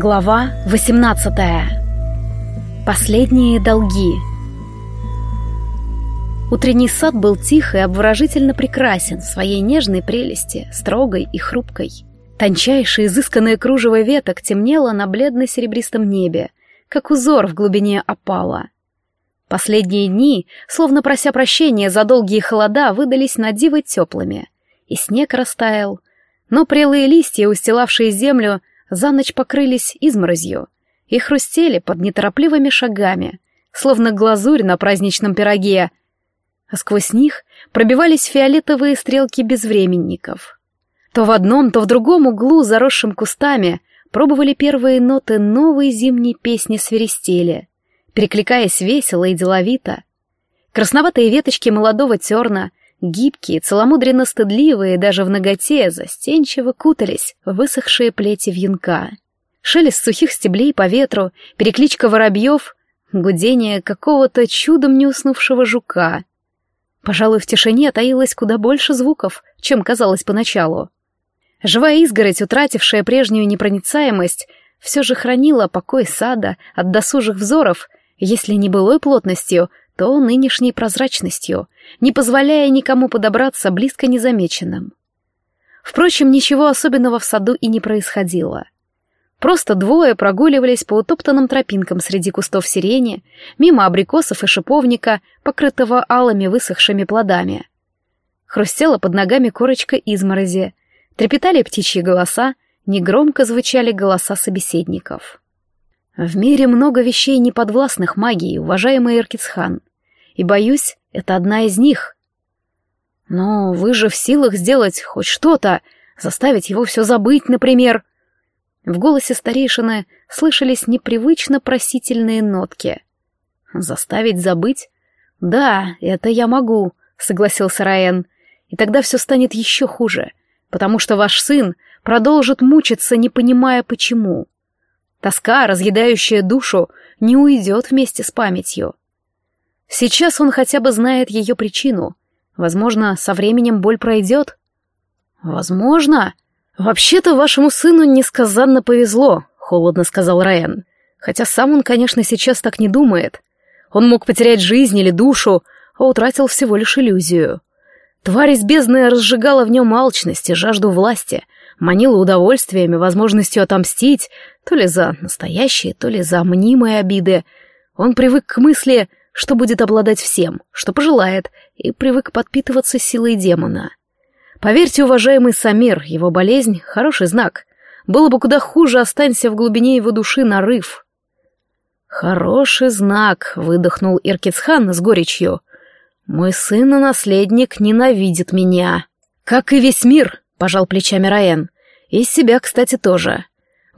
Глава 18. Последние долги. Утренний сад был тих и обворожительно прекрасен в своей нежной прелести, строгой и хрупкой. Тончайшее изысканное кружево веток темнело на бледно-серебристом небе, как узор в глубине опала. Последние дни, словно прося прощения за долгие холода, выдались на диво теплыми, и снег растаял, но прелые листья, устилавшие землю, за ночь покрылись изморозью и хрустели под неторопливыми шагами, словно глазурь на праздничном пироге, а сквозь них пробивались фиолетовые стрелки безвременников. То в одном, то в другом углу, заросшим кустами, пробовали первые ноты новой зимней песни свиристели, перекликаясь весело и деловито. Красноватые веточки молодого терна Гибкие, целомудренно-стыдливые, даже в ноготе, застенчиво кутались высохшие плети вьюнка. Шелест сухих стеблей по ветру, перекличка воробьев, гудение какого-то чудом не уснувшего жука. Пожалуй, в тишине таилось куда больше звуков, чем казалось поначалу. Живая изгородь, утратившая прежнюю непроницаемость, все же хранила покой сада от досужих взоров, если не былой плотностью, то нынешней прозрачностью, не позволяя никому подобраться близко незамеченным. Впрочем, ничего особенного в саду и не происходило. Просто двое прогуливались по утоптанным тропинкам среди кустов сирени, мимо абрикосов и шиповника, покрытого алыми высохшими плодами. Хрустела под ногами корочка изморози, трепетали птичьи голоса, негромко звучали голоса собеседников. В мире много вещей неподвластных магии, уважаемый Иркицхан и, боюсь, это одна из них. Но вы же в силах сделать хоть что-то, заставить его все забыть, например. В голосе старейшины слышались непривычно просительные нотки. Заставить забыть? Да, это я могу, согласился Раен. И тогда все станет еще хуже, потому что ваш сын продолжит мучиться, не понимая почему. Тоска, разъедающая душу, не уйдет вместе с памятью. Сейчас он хотя бы знает ее причину. Возможно, со временем боль пройдет. Возможно. Вообще-то вашему сыну несказанно повезло, холодно сказал Райан. Хотя сам он, конечно, сейчас так не думает. Он мог потерять жизнь или душу, а утратил всего лишь иллюзию. Тварь из бездны разжигала в нем алчность и жажду власти, манила удовольствиями, возможностью отомстить, то ли за настоящие, то ли за мнимые обиды. Он привык к мысли что будет обладать всем, что пожелает, и привык подпитываться силой демона. Поверьте, уважаемый Самир, его болезнь — хороший знак. Было бы куда хуже, останься в глубине его души нарыв. «Хороший знак», — выдохнул Иркицхан с горечью. «Мой сын и наследник ненавидит меня». «Как и весь мир», — пожал плечами Раен. «И себя, кстати, тоже.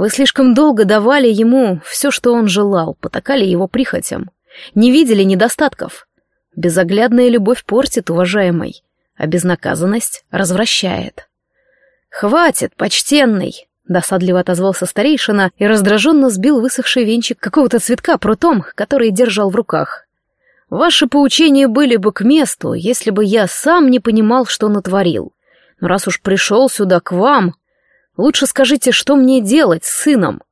Вы слишком долго давали ему все, что он желал, потакали его прихотям. Не видели недостатков. Безоглядная любовь портит, уважаемый, а безнаказанность развращает. «Хватит, почтенный!» — досадливо отозвался старейшина и раздраженно сбил высохший венчик какого-то цветка прутом, который держал в руках. «Ваши поучения были бы к месту, если бы я сам не понимал, что натворил. Но раз уж пришел сюда к вам, лучше скажите, что мне делать с сыном?»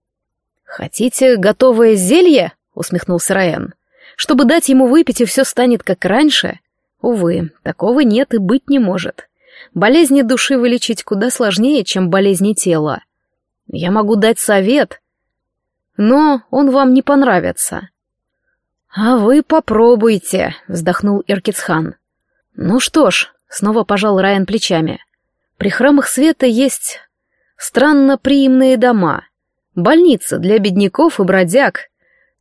«Хотите готовое зелье?» — усмехнулся Раен чтобы дать ему выпить, и все станет как раньше? Увы, такого нет и быть не может. Болезни души вылечить куда сложнее, чем болезни тела. Я могу дать совет, но он вам не понравится. «А вы попробуйте», — вздохнул Иркицхан. «Ну что ж», — снова пожал Райан плечами. «При храмах света есть странно приимные дома, больницы для бедняков и бродяг,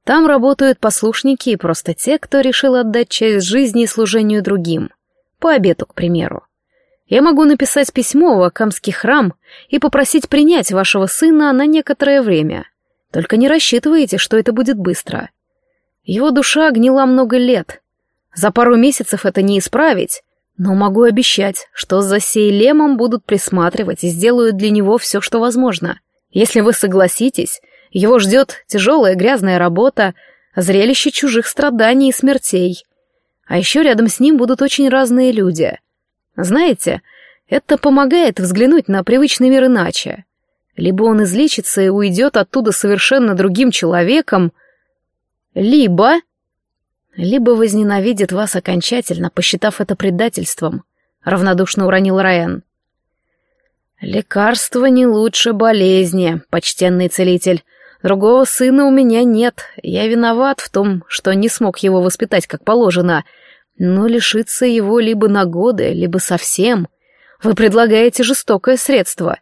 там работают послушники и просто те, кто решил отдать часть жизни служению другим. По обету, к примеру. Я могу написать письмо в Акамский храм и попросить принять вашего сына на некоторое время. Только не рассчитывайте, что это будет быстро. Его душа гнила много лет. За пару месяцев это не исправить, но могу обещать, что за Сейлемом будут присматривать и сделают для него все, что возможно. Если вы согласитесь, его ждет тяжелая грязная работа, зрелище чужих страданий и смертей. А еще рядом с ним будут очень разные люди. Знаете, это помогает взглянуть на привычный мир иначе. Либо он излечится и уйдет оттуда совершенно другим человеком, либо... Либо возненавидит вас окончательно, посчитав это предательством, равнодушно уронил Райан. Лекарство не лучше болезни, почтенный целитель. Другого сына у меня нет. Я виноват в том, что не смог его воспитать как положено, но лишиться его либо на годы, либо совсем. Вы предлагаете жестокое средство.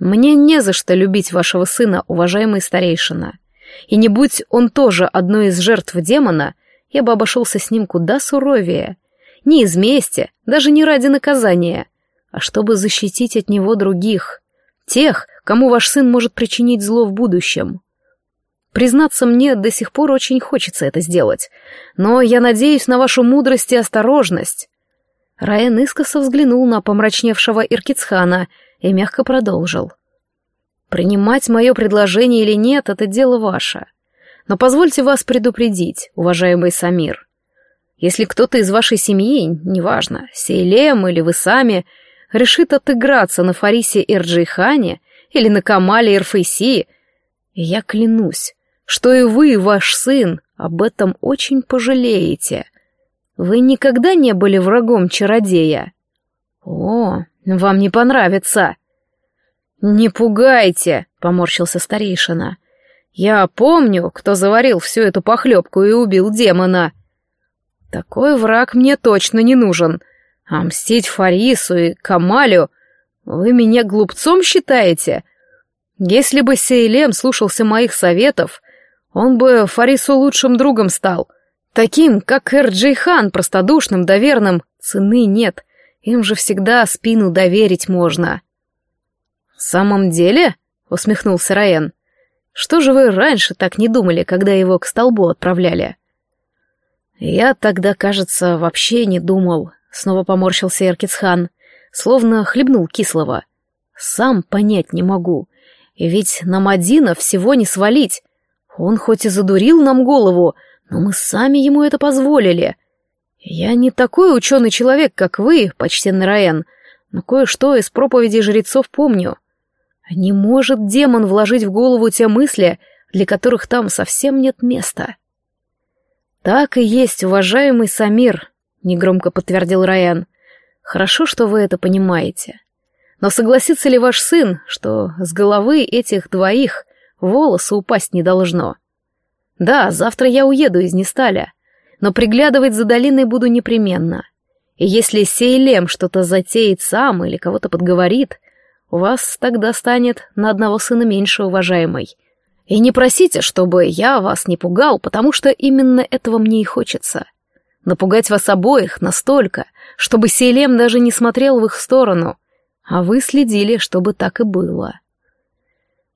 Мне не за что любить вашего сына, уважаемый старейшина. И не будь он тоже одной из жертв демона, я бы обошелся с ним куда суровее. Не из мести, даже не ради наказания, а чтобы защитить от него других, тех, кому ваш сын может причинить зло в будущем. Признаться, мне до сих пор очень хочется это сделать, но я надеюсь на вашу мудрость и осторожность. Райан искоса взглянул на помрачневшего Иркицхана и мягко продолжил. «Принимать мое предложение или нет — это дело ваше. Но позвольте вас предупредить, уважаемый Самир. Если кто-то из вашей семьи, неважно, Сейлем или вы сами, решит отыграться на Фарисе Ирджейхане или на Камале Ирфейси, я клянусь, что и вы, и ваш сын, об этом очень пожалеете. Вы никогда не были врагом чародея? О, вам не понравится. Не пугайте, поморщился старейшина. Я помню, кто заварил всю эту похлебку и убил демона. Такой враг мне точно не нужен. А мстить Фарису и Камалю вы меня глупцом считаете? Если бы Сейлем слушался моих советов, он бы Фарису лучшим другом стал — Таким, как Эрджейхан, простодушным, доверным, цены нет. Им же всегда спину доверить можно. «В самом деле?» — усмехнулся Раен. «Что же вы раньше так не думали, когда его к столбу отправляли?» «Я тогда, кажется, вообще не думал», — снова поморщился Эркицхан, словно хлебнул кислого. «Сам понять не могу. Ведь нам Мадина всего не свалить. Он хоть и задурил нам голову, — но мы сами ему это позволили. Я не такой ученый человек, как вы, почтенный Раен, но кое-что из проповедей жрецов помню. Не может демон вложить в голову те мысли, для которых там совсем нет места. Так и есть, уважаемый Самир, негромко подтвердил Райан. Хорошо, что вы это понимаете. Но согласится ли ваш сын, что с головы этих двоих волосы упасть не должно? — да, завтра я уеду из Несталя, но приглядывать за долиной буду непременно. И если Сейлем что-то затеет сам или кого-то подговорит, вас тогда станет на одного сына меньше, уважаемый. И не просите, чтобы я вас не пугал, потому что именно этого мне и хочется. Напугать вас обоих настолько, чтобы Сейлем даже не смотрел в их сторону, а вы следили, чтобы так и было.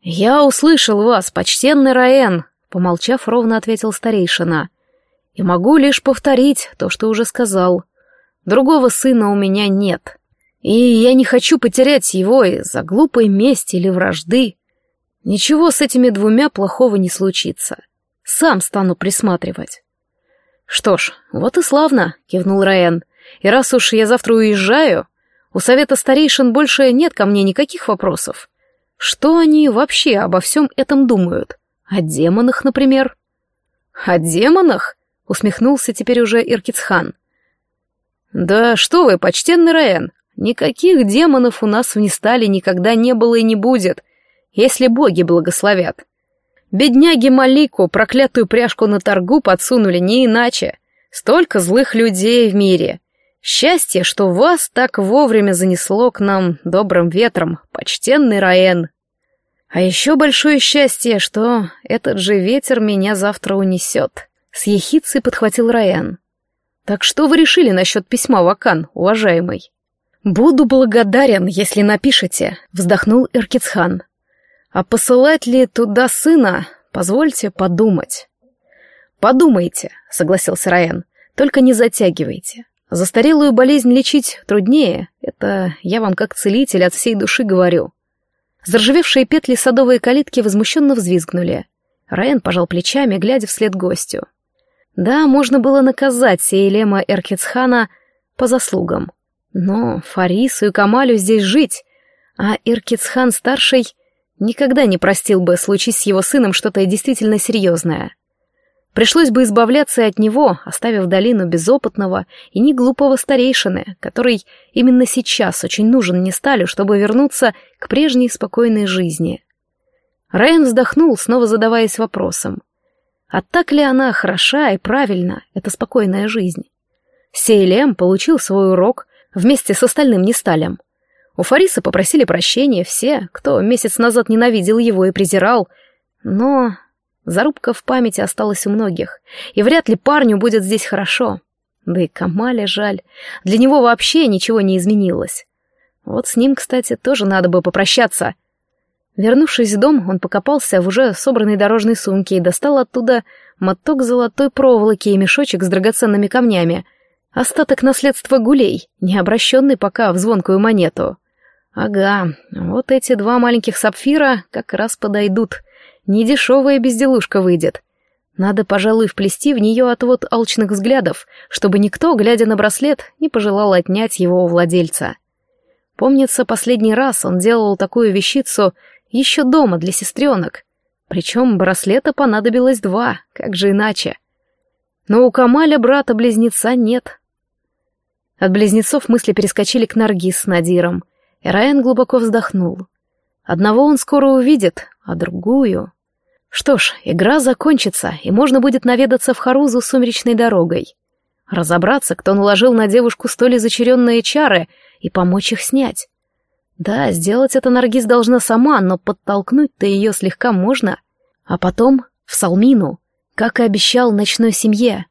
«Я услышал вас, почтенный Раен», Помолчав, ровно ответил старейшина. «И могу лишь повторить то, что уже сказал. Другого сына у меня нет. И я не хочу потерять его из-за глупой мести или вражды. Ничего с этими двумя плохого не случится. Сам стану присматривать». «Что ж, вот и славно», — кивнул Раен. «И раз уж я завтра уезжаю, у совета старейшин больше нет ко мне никаких вопросов. Что они вообще обо всем этом думают?» О демонах, например. О демонах? Усмехнулся теперь уже Иркицхан. Да что вы, почтенный Раен, никаких демонов у нас в Нестале никогда не было и не будет, если боги благословят. Бедняги Малику проклятую пряжку на торгу подсунули не иначе. Столько злых людей в мире. Счастье, что вас так вовремя занесло к нам добрым ветром, почтенный Раен. А еще большое счастье, что этот же ветер меня завтра унесет. С ехицей подхватил Райан. Так что вы решили насчет письма Вакан, уважаемый? Буду благодарен, если напишете, вздохнул Иркицхан. А посылать ли туда сына, позвольте подумать. Подумайте, согласился Райан, только не затягивайте. Застарелую болезнь лечить труднее, это я вам как целитель от всей души говорю. Заржавевшие петли садовой калитки возмущенно взвизгнули. Райан пожал плечами, глядя вслед гостю. Да, можно было наказать Сейлема Эркетсхана по заслугам. Но Фарису и Камалю здесь жить, А Иркицхан-старший никогда не простил бы, случись с его сыном что-то действительно серьезное. Пришлось бы избавляться от него, оставив долину безопытного и неглупого старейшины, который именно сейчас очень нужен Несталю, чтобы вернуться к прежней спокойной жизни. Райан вздохнул, снова задаваясь вопросом. А так ли она хороша и правильна, эта спокойная жизнь? Сейлем получил свой урок вместе с остальным Несталем. У Фариса попросили прощения все, кто месяц назад ненавидел его и презирал, но Зарубка в памяти осталась у многих, и вряд ли парню будет здесь хорошо. Да и Камале жаль. Для него вообще ничего не изменилось. Вот с ним, кстати, тоже надо бы попрощаться. Вернувшись в дом, он покопался в уже собранной дорожной сумке и достал оттуда моток золотой проволоки и мешочек с драгоценными камнями. Остаток наследства гулей, не обращенный пока в звонкую монету. Ага, вот эти два маленьких сапфира как раз подойдут — Недешевая безделушка выйдет. Надо, пожалуй, вплести в нее отвод алчных взглядов, чтобы никто, глядя на браслет, не пожелал отнять его у владельца. Помнится, последний раз он делал такую вещицу еще дома для сестренок. Причем браслета понадобилось два, как же иначе. Но у Камаля брата-близнеца нет. От близнецов мысли перескочили к Наргиз с Надиром, и Райан глубоко вздохнул. Одного он скоро увидит, а другую... Что ж, игра закончится, и можно будет наведаться в Харузу сумеречной дорогой. Разобраться, кто наложил на девушку столь изочаренные чары, и помочь их снять. Да, сделать это Наргиз должна сама, но подтолкнуть-то ее слегка можно. А потом в Салмину, как и обещал ночной семье.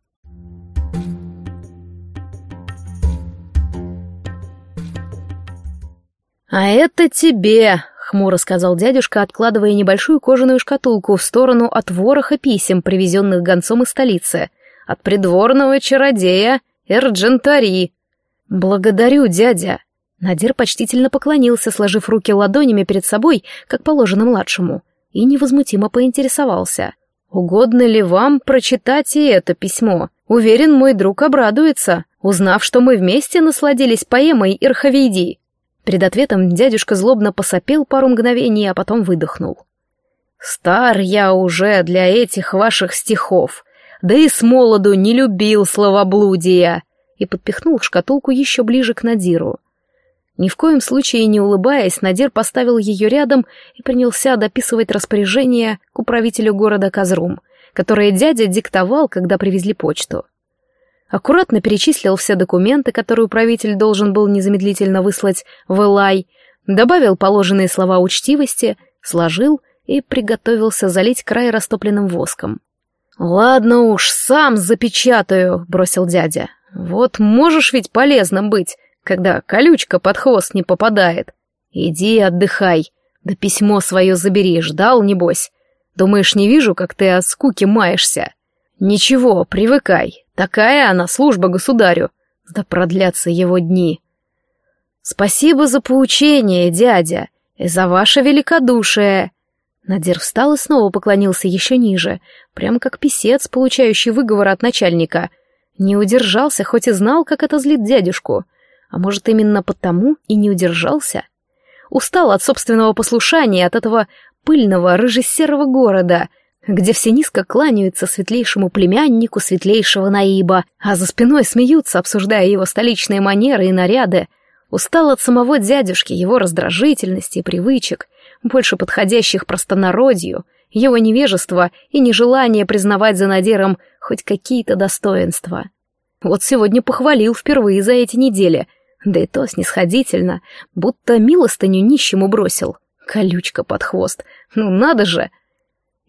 «А это тебе!» хмуро сказал дядюшка, откладывая небольшую кожаную шкатулку в сторону от вороха писем, привезенных гонцом из столицы. От придворного чародея Эрджентари. «Благодарю, дядя!» Надир почтительно поклонился, сложив руки ладонями перед собой, как положено младшему, и невозмутимо поинтересовался. «Угодно ли вам прочитать и это письмо? Уверен, мой друг обрадуется, узнав, что мы вместе насладились поэмой Ирхавейди». Перед ответом дядюшка злобно посопел пару мгновений, а потом выдохнул. «Стар я уже для этих ваших стихов, да и с молоду не любил словоблудия!» и подпихнул шкатулку еще ближе к Надиру. Ни в коем случае не улыбаясь, Надир поставил ее рядом и принялся дописывать распоряжение к управителю города Казрум, которое дядя диктовал, когда привезли почту аккуратно перечислил все документы, которые управитель должен был незамедлительно выслать в Элай, добавил положенные слова учтивости, сложил и приготовился залить край растопленным воском. «Ладно уж, сам запечатаю», — бросил дядя. «Вот можешь ведь полезным быть, когда колючка под хвост не попадает. Иди отдыхай, да письмо свое забери, ждал, небось. Думаешь, не вижу, как ты от скуки маешься?» «Ничего, привыкай. Такая она, служба государю. Да продлятся его дни». «Спасибо за поучение, дядя, и за ваше великодушие». Надир встал и снова поклонился еще ниже, прямо как писец, получающий выговор от начальника. Не удержался, хоть и знал, как это злит дядюшку. А может, именно потому и не удержался? Устал от собственного послушания, от этого пыльного, рыжесерого города — где все низко кланяются светлейшему племяннику светлейшего Наиба, а за спиной смеются, обсуждая его столичные манеры и наряды. Устал от самого дядюшки, его раздражительности и привычек, больше подходящих простонародью, его невежества и нежелания признавать за Надиром хоть какие-то достоинства. Вот сегодня похвалил впервые за эти недели, да и то снисходительно, будто милостыню нищему бросил. Колючка под хвост. Ну надо же!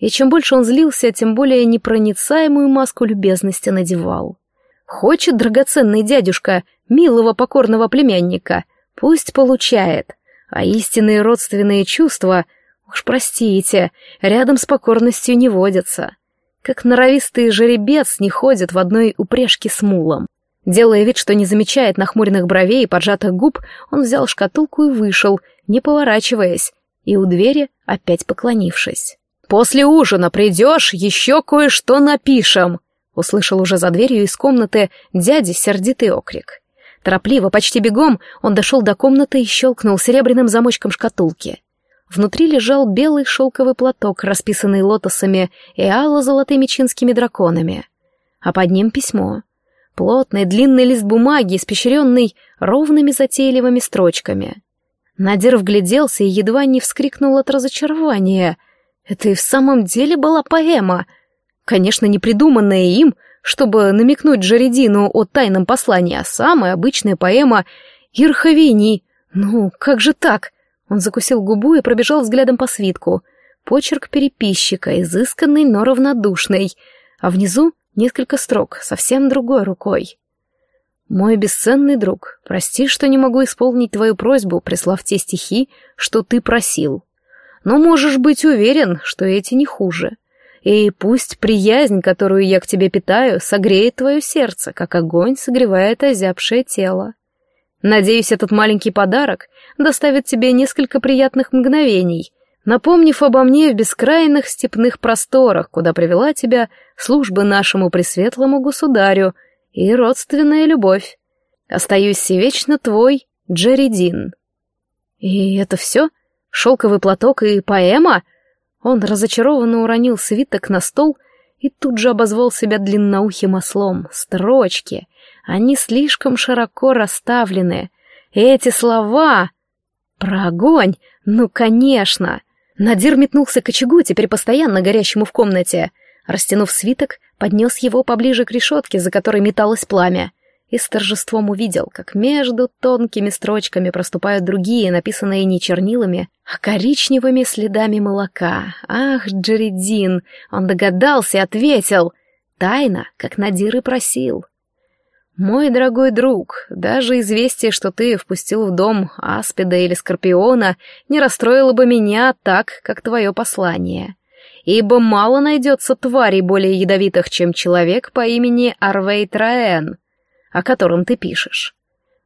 И чем больше он злился, тем более непроницаемую маску любезности надевал. Хочет драгоценный дядюшка милого покорного племянника, пусть получает, а истинные родственные чувства, уж простите, рядом с покорностью не водятся. Как норовистый жеребец не ходит в одной упряжке с мулом. Делая вид, что не замечает нахмуренных бровей и поджатых губ, он взял шкатулку и вышел, не поворачиваясь, и у двери опять поклонившись. «После ужина придешь, еще кое-что напишем!» Услышал уже за дверью из комнаты дяди сердитый окрик. Торопливо, почти бегом, он дошел до комнаты и щелкнул серебряным замочком шкатулки. Внутри лежал белый шелковый платок, расписанный лотосами и ало-золотыми чинскими драконами. А под ним письмо. Плотный длинный лист бумаги, испещренный ровными затейливыми строчками. Надир вгляделся и едва не вскрикнул от разочарования. Это и в самом деле была поэма. Конечно, не придуманная им, чтобы намекнуть Джаредину о тайном послании, а самая обычная поэма Ирховини. Ну, как же так? Он закусил губу и пробежал взглядом по свитку. Почерк переписчика, изысканный, но равнодушный. А внизу несколько строк, совсем другой рукой. «Мой бесценный друг, прости, что не могу исполнить твою просьбу, прислав те стихи, что ты просил. Но можешь быть уверен, что эти не хуже. И пусть приязнь, которую я к тебе питаю, согреет твое сердце, как огонь согревает озябшее тело. Надеюсь, этот маленький подарок доставит тебе несколько приятных мгновений, напомнив обо мне в бескрайных степных просторах, куда привела тебя служба нашему пресветлому государю и родственная любовь. Остаюсь вечно твой, Джеридин. И это все? Шелковый платок и поэма? Он разочарованно уронил свиток на стол и тут же обозвал себя длинноухим ослом. Строчки. Они слишком широко расставлены. Эти слова... Про огонь? Ну, конечно. Надир метнулся к очагу, теперь постоянно горящему в комнате. Растянув свиток, поднес его поближе к решетке, за которой металось пламя. И с торжеством увидел, как между тонкими строчками проступают другие, написанные не чернилами, а коричневыми следами молока. Ах, Джеридин! Он догадался и ответил. Тайна, как Надир и просил. «Мой дорогой друг, даже известие, что ты впустил в дом аспида или скорпиона, не расстроило бы меня так, как твое послание. Ибо мало найдется тварей более ядовитых, чем человек по имени Арвей Траэн, о котором ты пишешь.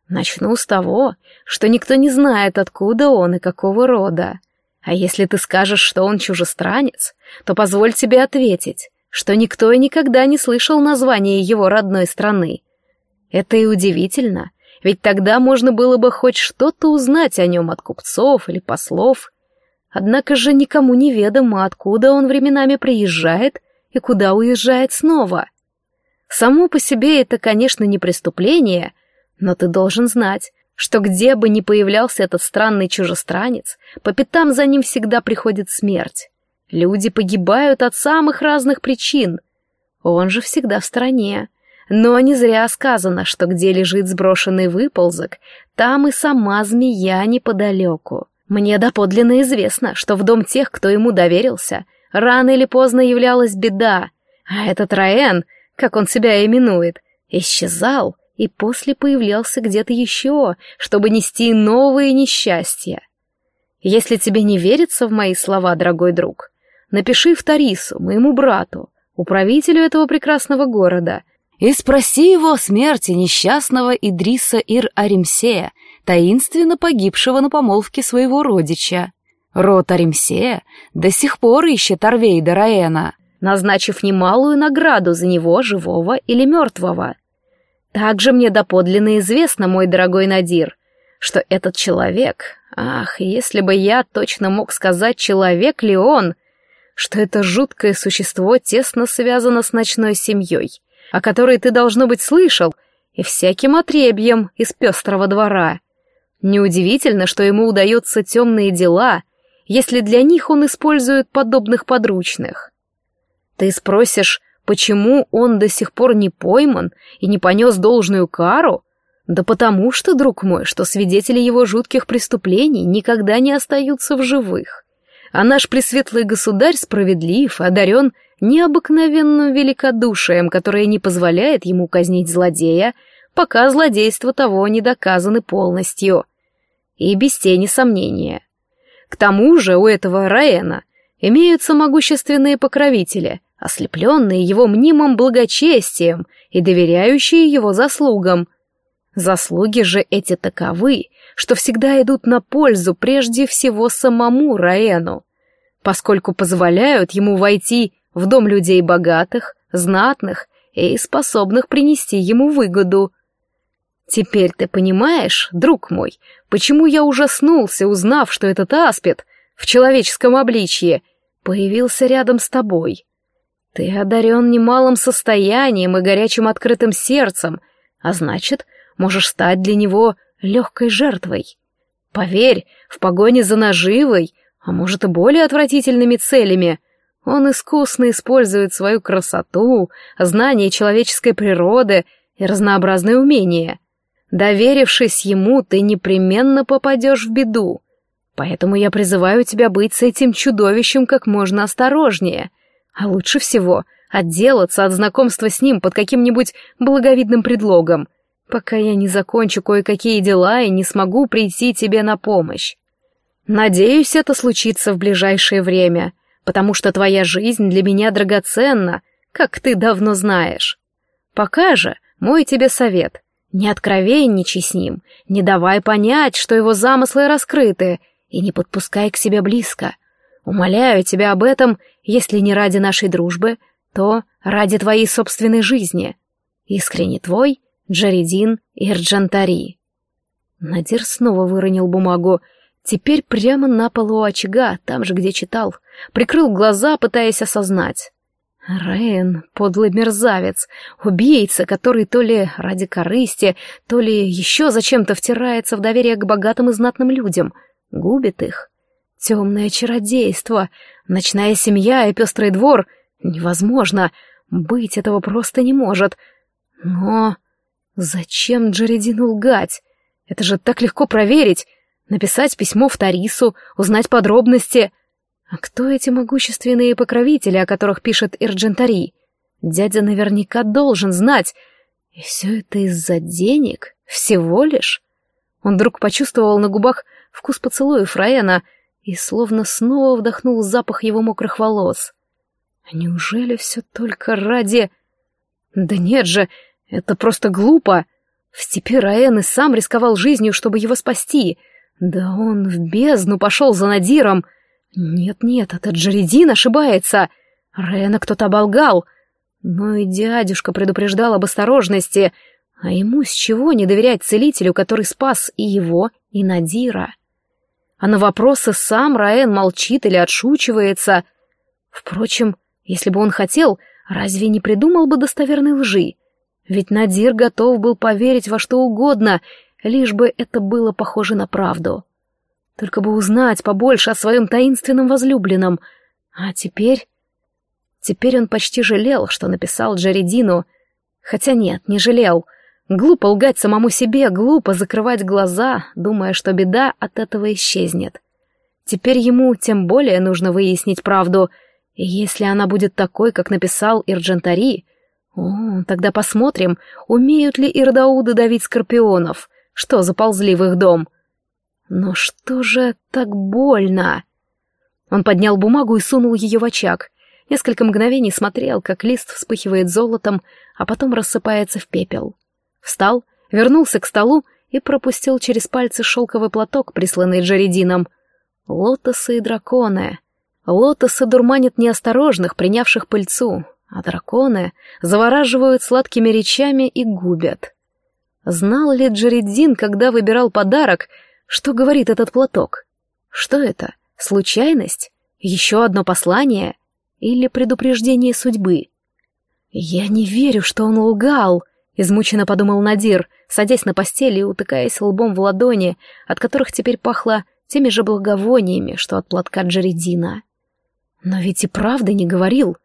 Начну с того, что никто не знает, откуда он и какого рода. А если ты скажешь, что он чужестранец, то позволь тебе ответить, что никто и никогда не слышал названия его родной страны» Это и удивительно, ведь тогда можно было бы хоть что-то узнать о нем от купцов или послов. Однако же никому не ведомо, откуда он временами приезжает и куда уезжает снова. Само по себе это, конечно, не преступление, но ты должен знать, что где бы ни появлялся этот странный чужестранец, по пятам за ним всегда приходит смерть. Люди погибают от самых разных причин. Он же всегда в стороне, но не зря сказано, что где лежит сброшенный выползок, там и сама змея неподалеку. Мне доподлинно известно, что в дом тех, кто ему доверился, рано или поздно являлась беда, а этот Раэн, как он себя именует, исчезал и после появлялся где-то еще, чтобы нести новые несчастья. Если тебе не верится в мои слова, дорогой друг, напиши в Тарису, моему брату, управителю этого прекрасного города — и спроси его о смерти несчастного Идриса Ир-Аримсея, таинственно погибшего на помолвке своего родича. Род Аримсея до сих пор ищет Арвейда Раэна, назначив немалую награду за него, живого или мертвого. Также мне доподлинно известно, мой дорогой Надир, что этот человек, ах, если бы я точно мог сказать, человек ли он, что это жуткое существо тесно связано с ночной семьей, о которой ты, должно быть, слышал, и всяким отребьем из пестрого двора. Неудивительно, что ему удаются темные дела, если для них он использует подобных подручных. Ты спросишь, почему он до сих пор не пойман и не понес должную кару? Да потому что, друг мой, что свидетели его жутких преступлений никогда не остаются в живых. А наш пресветлый государь справедлив и одарен необыкновенным великодушием, которое не позволяет ему казнить злодея, пока злодейство того не доказаны полностью. И без тени сомнения. К тому же у этого Раэна имеются могущественные покровители, ослепленные его мнимым благочестием и доверяющие его заслугам. Заслуги же эти таковы, что всегда идут на пользу прежде всего самому Раэну, поскольку позволяют ему войти в дом людей богатых, знатных и способных принести ему выгоду. Теперь ты понимаешь, друг мой, почему я ужаснулся, узнав, что этот аспид в человеческом обличье появился рядом с тобой? Ты одарен немалым состоянием и горячим открытым сердцем, а значит, можешь стать для него легкой жертвой. Поверь, в погоне за наживой, а может и более отвратительными целями, он искусно использует свою красоту, знание человеческой природы и разнообразные умения. Доверившись ему, ты непременно попадешь в беду. Поэтому я призываю тебя быть с этим чудовищем как можно осторожнее — а лучше всего отделаться от знакомства с ним под каким-нибудь благовидным предлогом, пока я не закончу кое-какие дела и не смогу прийти тебе на помощь. Надеюсь, это случится в ближайшее время, потому что твоя жизнь для меня драгоценна, как ты давно знаешь. Пока же мой тебе совет — не откровенничай с ним, не давай понять, что его замыслы раскрыты, и не подпускай к себе близко — Умоляю тебя об этом, если не ради нашей дружбы, то ради твоей собственной жизни. Искренне твой, Джаридин Ирджантари. Надир снова выронил бумагу, теперь прямо на полу очага, там же, где читал. Прикрыл глаза, пытаясь осознать. Рейн, подлый мерзавец, убийца, который то ли ради корысти, то ли еще зачем-то втирается в доверие к богатым и знатным людям, губит их. Темное чародейство, ночная семья и пестрый двор. Невозможно. Быть этого просто не может. Но зачем Джередину лгать? Это же так легко проверить. Написать письмо в Тарису, узнать подробности. А кто эти могущественные покровители, о которых пишет Ирджентари? Дядя наверняка должен знать. И все это из-за денег? Всего лишь? Он вдруг почувствовал на губах вкус поцелуя Фраэна — и словно снова вдохнул запах его мокрых волос. Неужели все только ради... Да нет же, это просто глупо. В степи Раэн и сам рисковал жизнью, чтобы его спасти. Да он в бездну пошел за Надиром. Нет-нет, этот Джаредин ошибается. Раэна кто-то оболгал. Но и дядюшка предупреждал об осторожности. А ему с чего не доверять целителю, который спас и его, и Надира? — а на вопросы сам Раэн молчит или отшучивается. Впрочем, если бы он хотел, разве не придумал бы достоверной лжи? Ведь Надир готов был поверить во что угодно, лишь бы это было похоже на правду. Только бы узнать побольше о своем таинственном возлюбленном. А теперь... Теперь он почти жалел, что написал Джаредину. Хотя нет, не жалел — Глупо лгать самому себе, глупо закрывать глаза, думая, что беда от этого исчезнет. Теперь ему тем более нужно выяснить правду, если она будет такой, как написал Ирджентари, о, тогда посмотрим, умеют ли ирдауды давить скорпионов, что заползли в их дом. Но что же так больно? Он поднял бумагу и сунул ее в очаг. Несколько мгновений смотрел, как лист вспыхивает золотом, а потом рассыпается в пепел. Встал, вернулся к столу и пропустил через пальцы шелковый платок, присланный Джаредином. Лотосы и драконы. Лотосы дурманят неосторожных, принявших пыльцу, а драконы завораживают сладкими речами и губят. Знал ли Джаредин, когда выбирал подарок, что говорит этот платок? Что это? Случайность? Еще одно послание? Или предупреждение судьбы? Я не верю, что он лгал, — Измученно подумал Надир, садясь на постели и утыкаясь лбом в ладони, от которых теперь пахло теми же благовониями, что от платка Джередина. Но ведь и правда не говорил.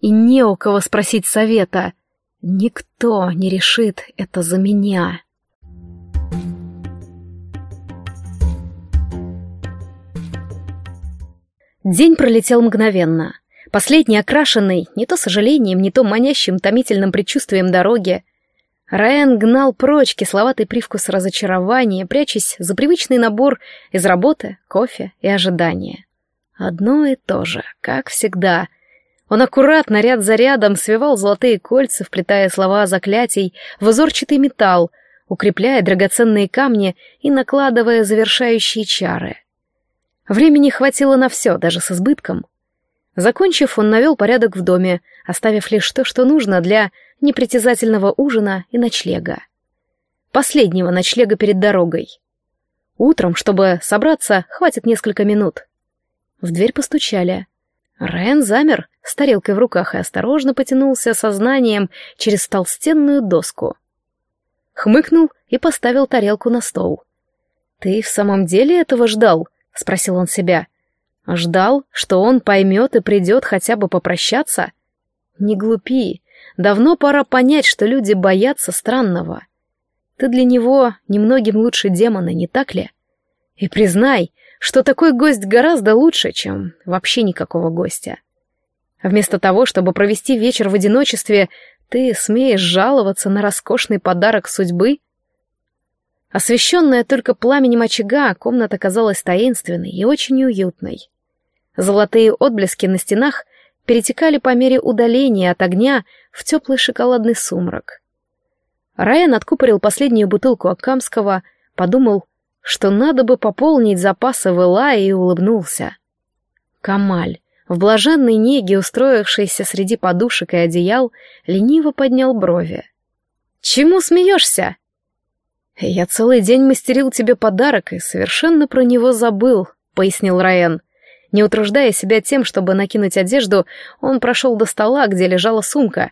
И не у кого спросить совета. Никто не решит это за меня. День пролетел мгновенно. Последний окрашенный не то сожалением, не то манящим томительным предчувствием дороги, Райан гнал прочь кисловатый привкус разочарования, прячась за привычный набор из работы, кофе и ожидания. Одно и то же, как всегда. Он аккуратно ряд за рядом свивал золотые кольца, вплетая слова заклятий в узорчатый металл, укрепляя драгоценные камни и накладывая завершающие чары. Времени хватило на все, даже с избытком. Закончив, он навел порядок в доме, оставив лишь то, что нужно для непритязательного ужина и ночлега. последнего ночлега перед дорогой. Утром, чтобы собраться, хватит несколько минут. В дверь постучали. Райан замер с тарелкой в руках и осторожно потянулся сознанием через толстенную доску. Хмыкнул и поставил тарелку на стол. «Ты в самом деле этого ждал?» — спросил он себя. «Ждал, что он поймет и придет хотя бы попрощаться?» «Не глупи. Давно пора понять, что люди боятся странного. Ты для него немногим лучше демона, не так ли? И признай, что такой гость гораздо лучше, чем вообще никакого гостя. Вместо того, чтобы провести вечер в одиночестве, ты смеешь жаловаться на роскошный подарок судьбы? Освещенная только пламенем очага, комната казалась таинственной и очень уютной. Золотые отблески на стенах перетекали по мере удаления от огня в теплый шоколадный сумрак. Райан откупорил последнюю бутылку Акамского, подумал, что надо бы пополнить запасы вела и улыбнулся. Камаль, в блаженной неге, устроившийся среди подушек и одеял, лениво поднял брови. «Чему смеешься?» «Я целый день мастерил тебе подарок и совершенно про него забыл», — пояснил Райан. Не утруждая себя тем, чтобы накинуть одежду, он прошел до стола, где лежала сумка,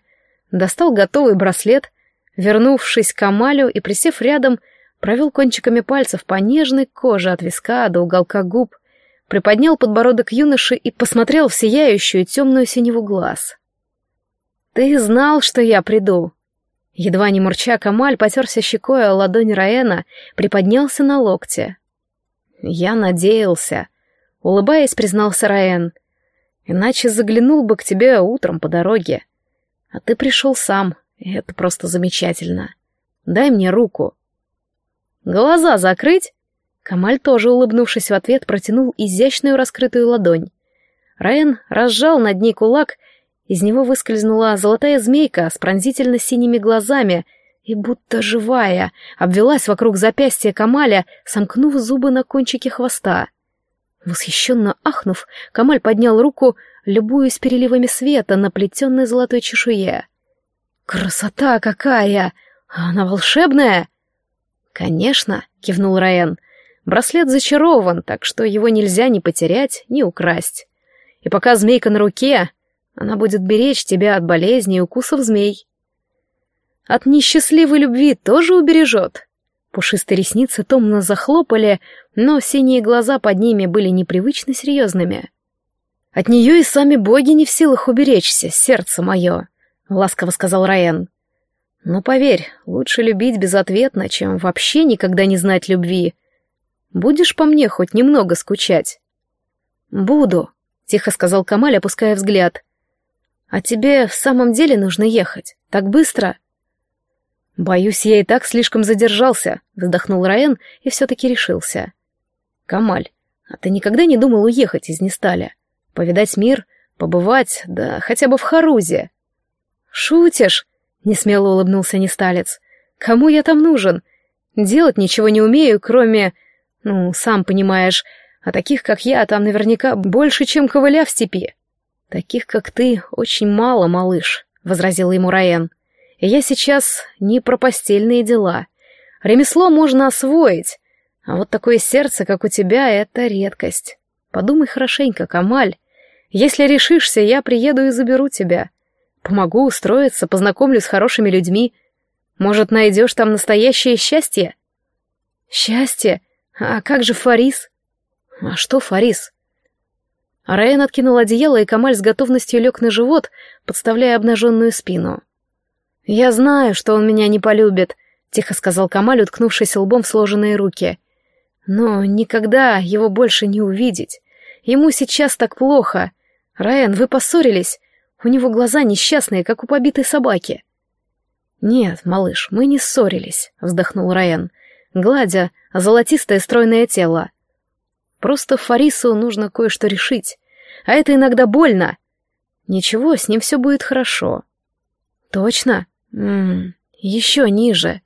достал готовый браслет, вернувшись к Амалю и, присев рядом, провел кончиками пальцев по нежной коже от виска до уголка губ, приподнял подбородок юноши и посмотрел в сияющую темную синеву глаз. «Ты знал, что я приду?» Едва не мурча, Камаль потерся щекой о ладонь Раэна, приподнялся на локте. «Я надеялся», — улыбаясь, признался Раэн. «Иначе заглянул бы к тебе утром по дороге. А ты пришел сам, и это просто замечательно. Дай мне руку». «Глаза закрыть?» Камаль тоже, улыбнувшись в ответ, протянул изящную раскрытую ладонь. Райан разжал над ней кулак, из него выскользнула золотая змейка с пронзительно синими глазами и, будто живая, обвелась вокруг запястья Камаля, сомкнув зубы на кончике хвоста. Восхищенно ахнув, Камаль поднял руку, любуясь переливами света на плетенной золотой чешуе. «Красота какая! Она волшебная!» «Конечно», — кивнул Раен. «Браслет зачарован, так что его нельзя ни потерять, ни украсть. И пока змейка на руке, она будет беречь тебя от болезней и укусов змей. От несчастливой любви тоже убережет». Пушистые ресницы томно захлопали, но синие глаза под ними были непривычно серьезными. «От нее и сами боги не в силах уберечься, сердце мое», — ласково сказал Раен. Но поверь, лучше любить безответно, чем вообще никогда не знать любви. Будешь по мне хоть немного скучать? Буду, тихо сказал Камаль, опуская взгляд. А тебе в самом деле нужно ехать? Так быстро? Боюсь, я и так слишком задержался, вздохнул Раен и все-таки решился. Камаль, а ты никогда не думал уехать из Несталя? Повидать мир, побывать, да хотя бы в Харузе? Шутишь? Несмело улыбнулся Несталец. «Кому я там нужен? Делать ничего не умею, кроме... Ну, сам понимаешь, а таких, как я, там наверняка больше, чем ковыля в степи». «Таких, как ты, очень мало, малыш», — возразил ему Раен. «И я сейчас не про постельные дела. Ремесло можно освоить, а вот такое сердце, как у тебя, — это редкость. Подумай хорошенько, Камаль. Если решишься, я приеду и заберу тебя. Помогу устроиться, познакомлю с хорошими людьми. Может, найдешь там настоящее счастье? Счастье? А как же Фарис? А что Фарис? Райан откинул одеяло, и Камаль с готовностью лег на живот, подставляя обнаженную спину. «Я знаю, что он меня не полюбит», — тихо сказал Камаль, уткнувшись лбом в сложенные руки. «Но никогда его больше не увидеть. Ему сейчас так плохо. Райан, вы поссорились. У него глаза несчастные, как у побитой собаки. «Нет, малыш, мы не ссорились», — вздохнул Райан, гладя золотистое стройное тело. «Просто Фарису нужно кое-что решить, а это иногда больно. Ничего, с ним все будет хорошо». «Точно? Ммм, еще ниже».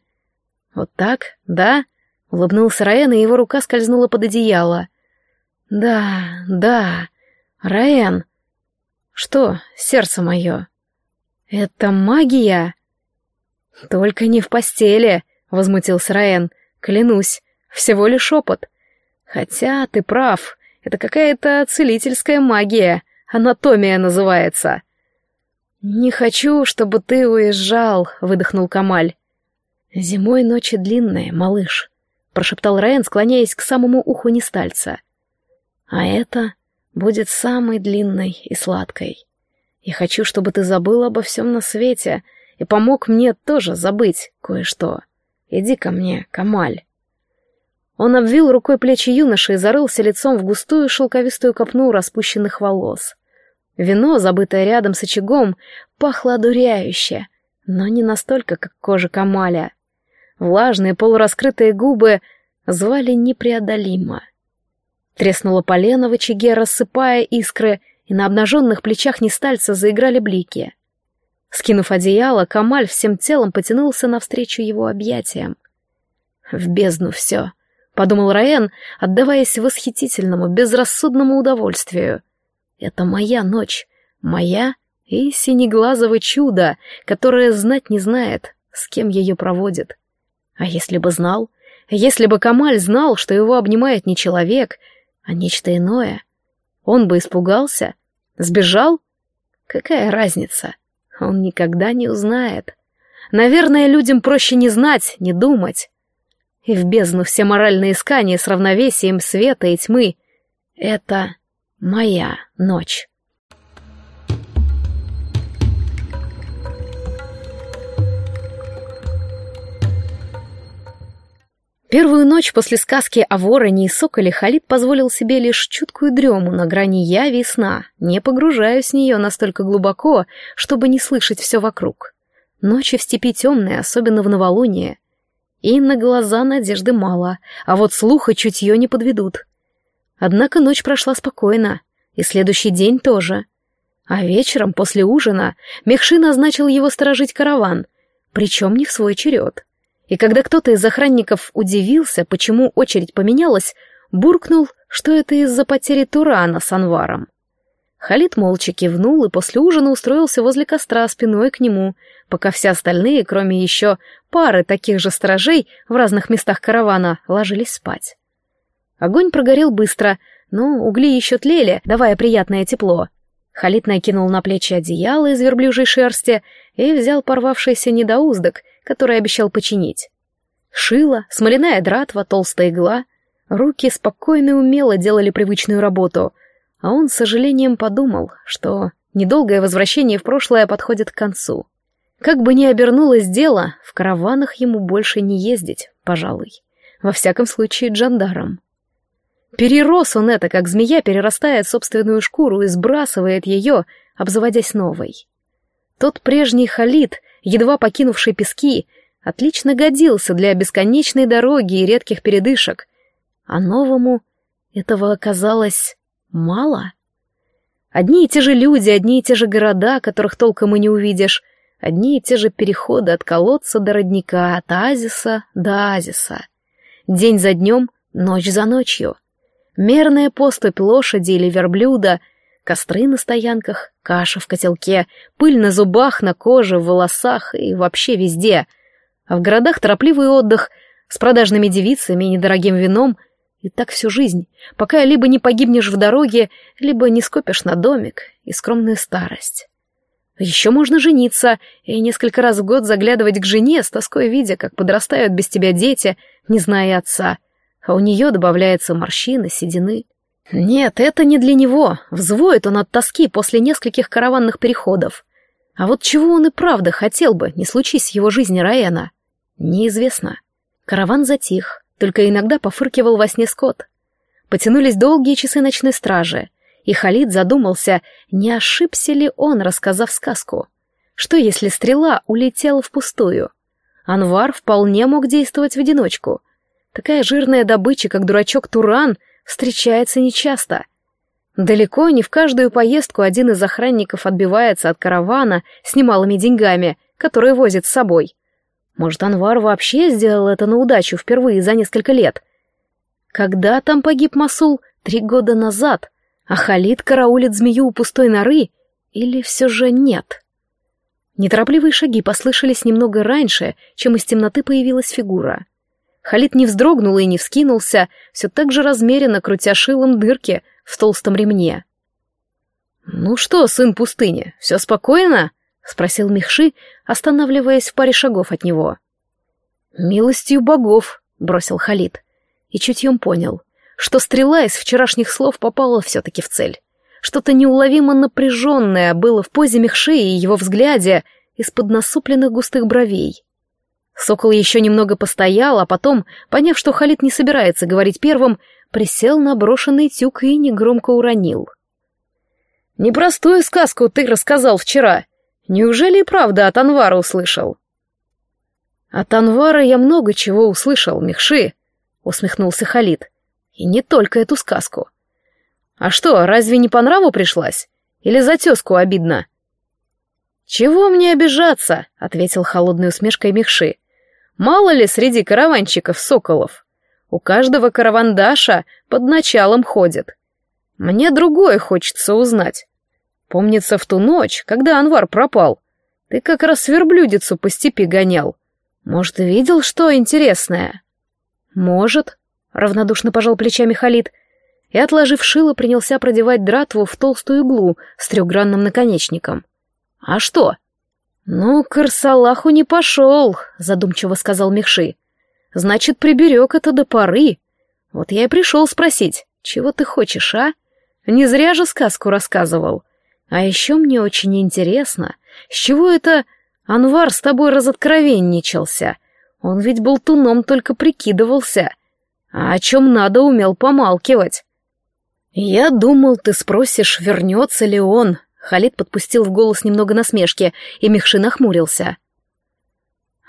«Вот так, да?» — улыбнулся Райан, и его рука скользнула под одеяло. «Да, да, Райан», что, сердце мое? Это магия? Только не в постели, возмутился Раен. «Клянусь, всего лишь опыт. Хотя ты прав, это какая-то целительская магия, анатомия называется». «Не хочу, чтобы ты уезжал», — выдохнул Камаль. «Зимой ночи длинные, малыш», — прошептал Раен, склоняясь к самому уху Нестальца. «А это будет самой длинной и сладкой. Я хочу, чтобы ты забыл обо всем на свете и помог мне тоже забыть кое-что. Иди ко мне, Камаль». Он обвил рукой плечи юноши и зарылся лицом в густую шелковистую копну распущенных волос. Вино, забытое рядом с очагом, пахло одуряюще, но не настолько, как кожа Камаля. Влажные полураскрытые губы звали непреодолимо. Треснуло полено в очаге, рассыпая искры, и на обнаженных плечах Нестальца заиграли блики. Скинув одеяло, Камаль всем телом потянулся навстречу его объятиям. «В бездну все», — подумал Раен, отдаваясь восхитительному, безрассудному удовольствию. «Это моя ночь, моя и синеглазого чуда, которое знать не знает, с кем ее проводит. А если бы знал? Если бы Камаль знал, что его обнимает не человек, а нечто иное? Он бы испугался? Сбежал? Какая разница? Он никогда не узнает. Наверное, людям проще не знать, не думать. И в бездну все моральные искания с равновесием света и тьмы — это моя ночь. Первую ночь после сказки о вороне и соколе Халид позволил себе лишь чуткую дрему на грани яви и сна, не погружаясь в нее настолько глубоко, чтобы не слышать все вокруг. Ночи в степи темные, особенно в новолуние. И на глаза надежды мало, а вот слух и чутье не подведут. Однако ночь прошла спокойно, и следующий день тоже. А вечером, после ужина, Мехши назначил его сторожить караван, причем не в свой черед. И когда кто-то из охранников удивился, почему очередь поменялась, буркнул, что это из-за потери Турана с Анваром. Халид молча кивнул и после ужина устроился возле костра спиной к нему, пока все остальные, кроме еще пары таких же сторожей в разных местах каравана, ложились спать. Огонь прогорел быстро, но угли еще тлели, давая приятное тепло. Халид накинул на плечи одеяло из верблюжьей шерсти и взял порвавшийся недоуздок который обещал починить. Шило, смоляная дратва, толстая игла. Руки спокойно и умело делали привычную работу, а он с сожалением подумал, что недолгое возвращение в прошлое подходит к концу. Как бы ни обернулось дело, в караванах ему больше не ездить, пожалуй. Во всяком случае, джандаром. Перерос он это, как змея перерастает собственную шкуру и сбрасывает ее, обзаводясь новой. Тот прежний Халид едва покинувший пески, отлично годился для бесконечной дороги и редких передышек, а новому этого оказалось мало. Одни и те же люди, одни и те же города, которых толком и не увидишь, одни и те же переходы от колодца до родника, от оазиса до оазиса. День за днем, ночь за ночью. Мерная поступь лошади или верблюда — Костры на стоянках, каша в котелке, пыль на зубах, на коже, в волосах и вообще везде. А в городах торопливый отдых с продажными девицами и недорогим вином. И так всю жизнь, пока либо не погибнешь в дороге, либо не скопишь на домик и скромную старость. Еще можно жениться и несколько раз в год заглядывать к жене с тоской видя, как подрастают без тебя дети, не зная отца, а у нее добавляется морщины, седины. Нет, это не для него. Взвоет он от тоски после нескольких караванных переходов. А вот чего он и правда хотел бы, не случись в его жизни Раэна, неизвестно. Караван затих, только иногда пофыркивал во сне скот. Потянулись долгие часы ночной стражи, и Халид задумался, не ошибся ли он, рассказав сказку. Что если стрела улетела впустую? Анвар вполне мог действовать в одиночку. Такая жирная добыча, как дурачок Туран — встречается нечасто. Далеко не в каждую поездку один из охранников отбивается от каравана с немалыми деньгами, которые возит с собой. Может, Анвар вообще сделал это на удачу впервые за несколько лет? Когда там погиб Масул? Три года назад. А Халид караулит змею у пустой норы? Или все же нет? Неторопливые шаги послышались немного раньше, чем из темноты появилась фигура. Халид не вздрогнул и не вскинулся, все так же размеренно крутя шилом дырки в толстом ремне. «Ну что, сын пустыни, все спокойно?» — спросил Михши, останавливаясь в паре шагов от него. «Милостью богов», — бросил Халид, и чутьем понял, что стрела из вчерашних слов попала все-таки в цель. Что-то неуловимо напряженное было в позе Михши и его взгляде из-под насупленных густых бровей. Сокол еще немного постоял, а потом, поняв, что Халид не собирается говорить первым, присел на брошенный тюк и негромко уронил. «Непростую сказку ты рассказал вчера. Неужели и правда от Анвара услышал?» «От Анвара я много чего услышал, Мехши», — усмехнулся Халид. «И не только эту сказку. А что, разве не по нраву пришлась? Или за тезку обидно?» «Чего мне обижаться?» — ответил холодной усмешкой Мехши. Мало ли среди караванщиков соколов. У каждого каравандаша под началом ходит. Мне другое хочется узнать. Помнится, в ту ночь, когда Анвар пропал, ты как раз верблюдицу по степи гонял. Может, видел что интересное? Может, равнодушно пожал плечами Халид, и, отложив шило, принялся продевать дратву в толстую иглу с трехгранным наконечником. А что? «Ну, к Ирсалаху не пошел», — задумчиво сказал Мехши. «Значит, приберег это до поры. Вот я и пришел спросить, чего ты хочешь, а? Не зря же сказку рассказывал. А еще мне очень интересно, с чего это Анвар с тобой разоткровенничался? Он ведь болтуном только прикидывался, а о чем надо умел помалкивать». «Я думал, ты спросишь, вернется ли он», Халид подпустил в голос немного насмешки, и Мехши нахмурился.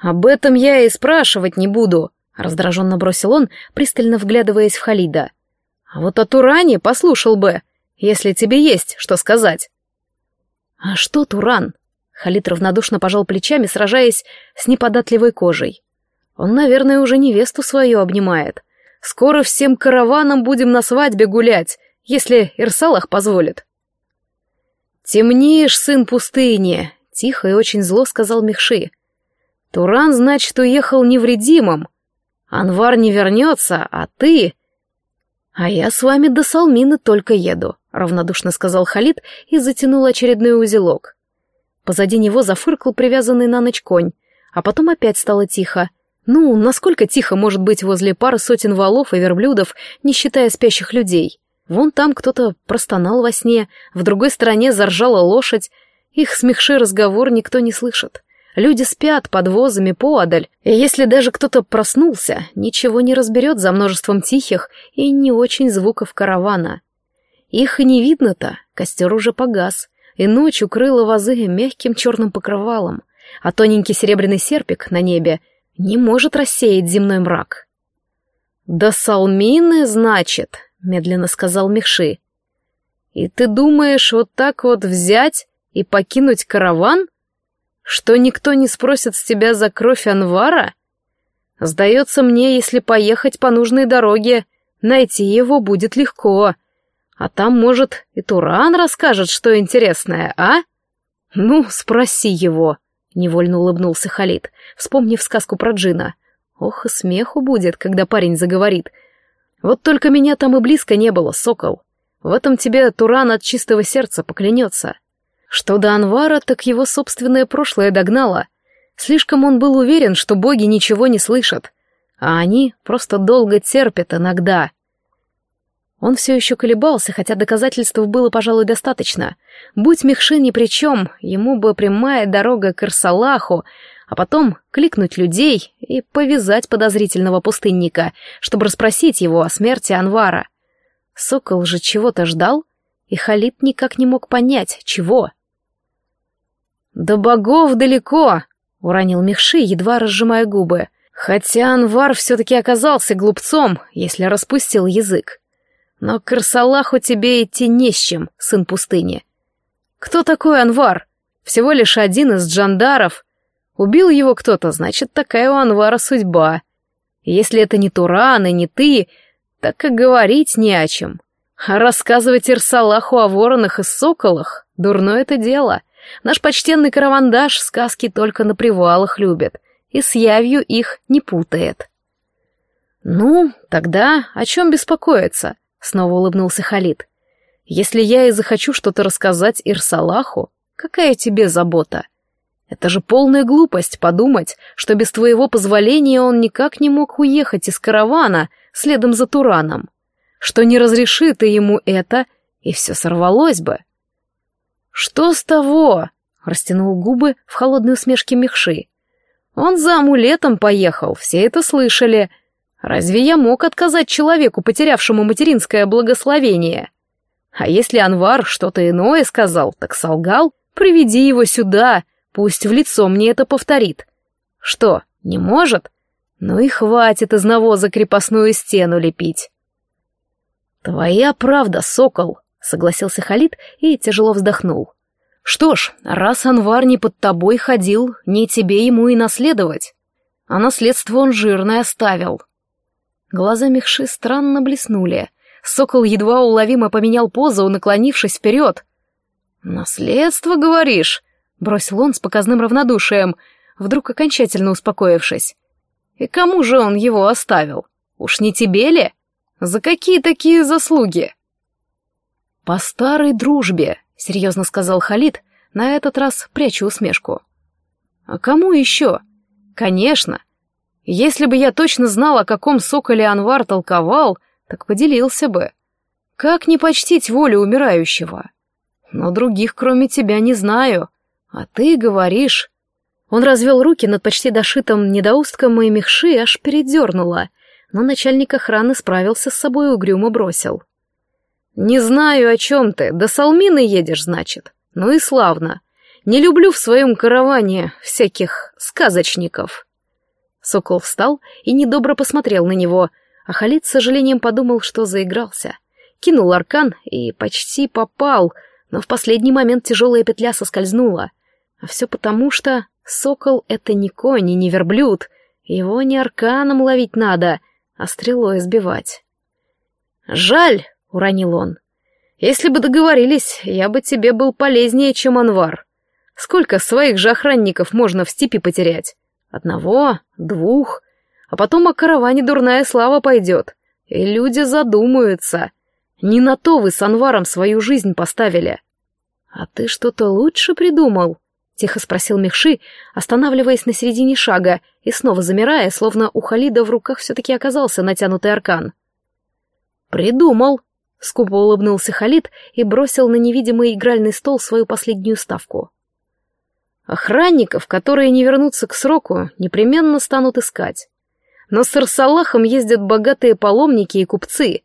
«Об этом я и спрашивать не буду», — раздраженно бросил он, пристально вглядываясь в Халида. «А вот о Туране послушал бы, если тебе есть что сказать». «А что Туран?» Халид равнодушно пожал плечами, сражаясь с неподатливой кожей. «Он, наверное, уже невесту свою обнимает. Скоро всем караваном будем на свадьбе гулять, если Ирсалах позволит». «Темнеешь, сын пустыни!» — тихо и очень зло сказал Мехши. «Туран, значит, уехал невредимым. Анвар не вернется, а ты...» «А я с вами до Салмины только еду», — равнодушно сказал Халид и затянул очередной узелок. Позади него зафыркал привязанный на ночь конь, а потом опять стало тихо. Ну, насколько тихо может быть возле пары сотен валов и верблюдов, не считая спящих людей? Вон там кто-то простонал во сне, в другой стороне заржала лошадь. Их смехший разговор никто не слышит. Люди спят под возами поодаль, и если даже кто-то проснулся, ничего не разберет за множеством тихих и не очень звуков каравана. Их и не видно-то, костер уже погас, и ночь укрыла вазы мягким черным покрывалом, а тоненький серебряный серпик на небе не может рассеять земной мрак. «Да салмины, значит», медленно сказал Михши. И ты думаешь вот так вот взять и покинуть караван? Что никто не спросит с тебя за кровь Анвара? Сдается мне, если поехать по нужной дороге, найти его будет легко. А там, может, и Туран расскажет, что интересное, а? Ну, спроси его, — невольно улыбнулся Халид, вспомнив сказку про Джина. Ох, и смеху будет, когда парень заговорит — вот только меня там и близко не было, сокол. В этом тебе Туран от чистого сердца поклянется. Что до Анвара, так его собственное прошлое догнало. Слишком он был уверен, что боги ничего не слышат, а они просто долго терпят иногда. Он все еще колебался, хотя доказательств было, пожалуй, достаточно. Будь Мехши ни при чем, ему бы прямая дорога к Ирсалаху, а потом кликнуть людей и повязать подозрительного пустынника, чтобы расспросить его о смерти Анвара. Сокол же чего-то ждал, и Халид никак не мог понять, чего. «До богов далеко!» — уронил Мехши, едва разжимая губы. Хотя Анвар все-таки оказался глупцом, если распустил язык. Но к Ирсалаху тебе идти не с чем, сын пустыни. Кто такой Анвар? Всего лишь один из джандаров, Убил его кто-то, значит, такая у Анвара судьба. если это не Туран и не ты, так и говорить не о чем. А рассказывать Ирсалаху о воронах и соколах — дурное это дело. Наш почтенный каравандаш сказки только на привалах любит, и с явью их не путает. «Ну, тогда о чем беспокоиться?» — снова улыбнулся Халид. «Если я и захочу что-то рассказать Ирсалаху, какая тебе забота? Это же полная глупость подумать, что без твоего позволения он никак не мог уехать из каравана следом за Тураном, что не разрешит ты ему это, и все сорвалось бы». «Что с того?» — растянул губы в холодной усмешке Мехши. «Он за амулетом поехал, все это слышали». Разве я мог отказать человеку, потерявшему материнское благословение? А если Анвар что-то иное сказал, так солгал, приведи его сюда, пусть в лицо мне это повторит. Что, не может? Ну и хватит из навоза крепостную стену лепить. Твоя правда, сокол, согласился Халид и тяжело вздохнул. Что ж, раз Анвар не под тобой ходил, не тебе ему и наследовать. А наследство он жирное оставил. Глаза Мехши странно блеснули. Сокол едва уловимо поменял позу, наклонившись вперед. «Наследство, говоришь?» — бросил он с показным равнодушием, вдруг окончательно успокоившись. «И кому же он его оставил? Уж не тебе ли? За какие такие заслуги?» «По старой дружбе», — серьезно сказал Халид, на этот раз прячу усмешку. «А кому еще? Конечно, если бы я точно знал, о каком соколе Анвар толковал, так поделился бы. Как не почтить волю умирающего? Но других, кроме тебя, не знаю. А ты говоришь... Он развел руки над почти дошитым недоустком и мехши аж передернуло, но начальник охраны справился с собой и угрюмо бросил. «Не знаю, о чем ты. До Салмины едешь, значит. Ну и славно. Не люблю в своем караване всяких сказочников». Сокол встал и недобро посмотрел на него, а Халид с сожалением подумал, что заигрался. Кинул аркан и почти попал, но в последний момент тяжелая петля соскользнула. А все потому, что сокол — это не конь и не верблюд, его не арканом ловить надо, а стрелой сбивать. «Жаль», — уронил он. «Если бы договорились, я бы тебе был полезнее, чем Анвар. Сколько своих же охранников можно в степи потерять? Одного, двух, а потом о караване дурная слава пойдет, и люди задумаются. Не на то вы с Анваром свою жизнь поставили. А ты что-то лучше придумал? Тихо спросил Мехши, останавливаясь на середине шага и снова замирая, словно у Халида в руках все-таки оказался натянутый аркан. «Придумал», — скупо улыбнулся Халид и бросил на невидимый игральный стол свою последнюю ставку. Охранников, которые не вернутся к сроку, непременно станут искать. Но с Арсалахом ездят богатые паломники и купцы.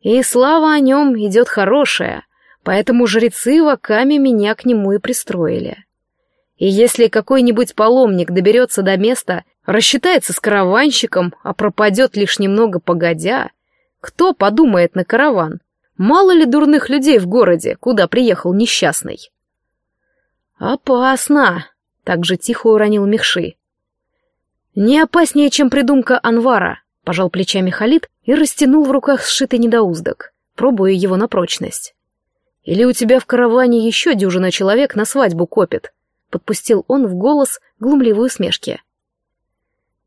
И слава о нем идет хорошая, поэтому жрецы ваками меня к нему и пристроили. И если какой-нибудь паломник доберется до места, рассчитается с караванщиком, а пропадет лишь немного погодя, кто подумает на караван? Мало ли дурных людей в городе, куда приехал несчастный? «Опасно!» — так же тихо уронил Мехши. «Не опаснее, чем придумка Анвара», — пожал плечами Халид и растянул в руках сшитый недоуздок, пробуя его на прочность. «Или у тебя в караване еще дюжина человек на свадьбу копит», — подпустил он в голос глумливые усмешки.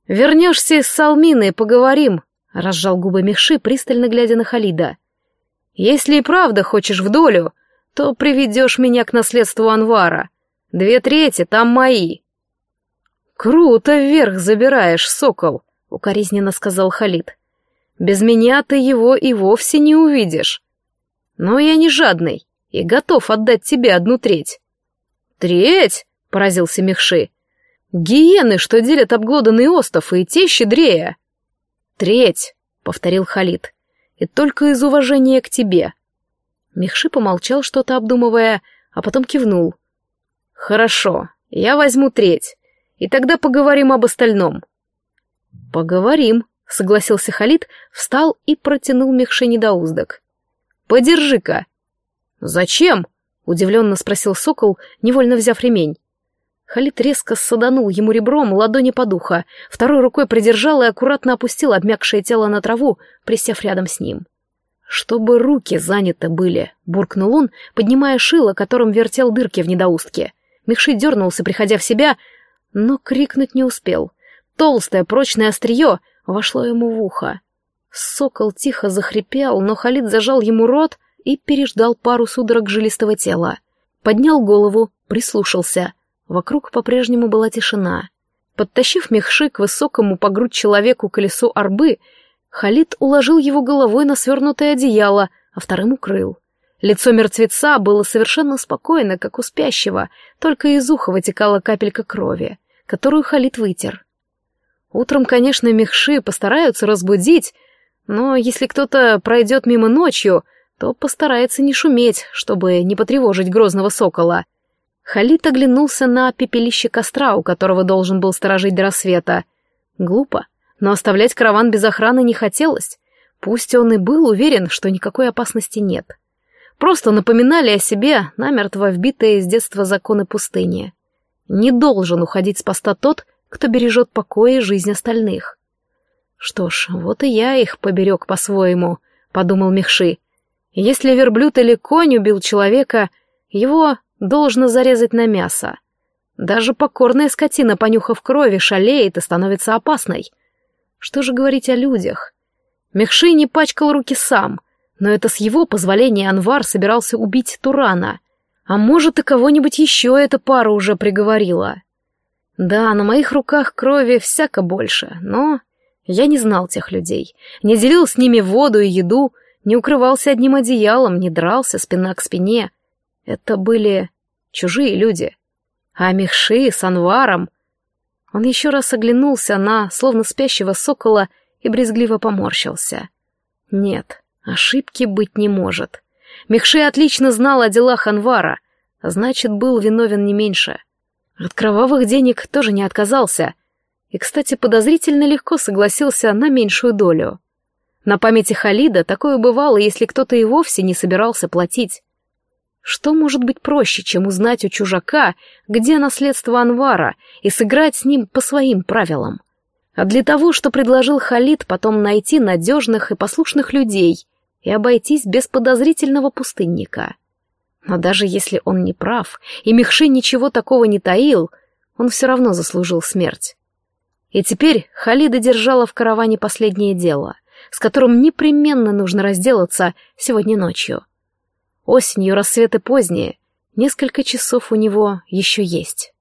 «Вернешься из Салмины, поговорим», — разжал губы Мехши, пристально глядя на Халида. «Если и правда хочешь в долю, то приведешь меня к наследству Анвара, Две трети там мои. Круто вверх забираешь, сокол, укоризненно сказал Халид. Без меня ты его и вовсе не увидишь. Но я не жадный и готов отдать тебе одну треть. Треть? Поразился Мехши. Гиены, что делят обглоданный остов, и те щедрее. Треть, повторил Халид, и только из уважения к тебе. Мехши помолчал, что-то обдумывая, а потом кивнул. «Хорошо, я возьму треть, и тогда поговорим об остальном». «Поговорим», — согласился Халид, встал и протянул Мехше недоуздок. «Подержи-ка». «Зачем?» — удивленно спросил сокол, невольно взяв ремень. Халид резко саданул ему ребром ладони по ухо, второй рукой придержал и аккуратно опустил обмякшее тело на траву, присев рядом с ним. «Чтобы руки заняты были», — буркнул он, поднимая шило, которым вертел дырки в недоустке. Михши дернулся, приходя в себя, но крикнуть не успел. Толстое, прочное острие вошло ему в ухо. Сокол тихо захрипел, но Халид зажал ему рот и переждал пару судорог жилистого тела. Поднял голову, прислушался. Вокруг по-прежнему была тишина. Подтащив мехши к высокому по грудь человеку колесу арбы, Халид уложил его головой на свернутое одеяло, а вторым укрыл. Лицо мертвеца было совершенно спокойно, как у спящего, только из уха вытекала капелька крови, которую Халид вытер. Утром, конечно, мехши постараются разбудить, но если кто-то пройдет мимо ночью, то постарается не шуметь, чтобы не потревожить грозного сокола. Халид оглянулся на пепелище костра, у которого должен был сторожить до рассвета. Глупо, но оставлять караван без охраны не хотелось. Пусть он и был уверен, что никакой опасности нет. Просто напоминали о себе намертво вбитые с детства законы пустыни. Не должен уходить с поста тот, кто бережет покой и жизнь остальных. Что ж, вот и я их поберег по-своему, подумал Мехши. Если верблюд или конь убил человека, его должно зарезать на мясо. Даже покорная скотина, понюхав крови, шалеет и становится опасной. Что же говорить о людях? Мехши не пачкал руки сам, но это с его позволения Анвар собирался убить Турана. А может, и кого-нибудь еще эта пара уже приговорила. Да, на моих руках крови всяко больше, но я не знал тех людей, не делил с ними воду и еду, не укрывался одним одеялом, не дрался спина к спине. Это были чужие люди. А Мехши с Анваром... Он еще раз оглянулся на, словно спящего сокола, и брезгливо поморщился. Нет, ошибки быть не может. Мехши отлично знал о делах Анвара, а значит, был виновен не меньше. От кровавых денег тоже не отказался. И, кстати, подозрительно легко согласился на меньшую долю. На памяти Халида такое бывало, если кто-то и вовсе не собирался платить. Что может быть проще, чем узнать у чужака, где наследство Анвара, и сыграть с ним по своим правилам? А для того, что предложил Халид, потом найти надежных и послушных людей и обойтись без подозрительного пустынника. Но даже если он не прав, и Мехши ничего такого не таил, он все равно заслужил смерть. И теперь Халида держала в караване последнее дело, с которым непременно нужно разделаться сегодня ночью — Осенью рассветы поздние, несколько часов у него еще есть.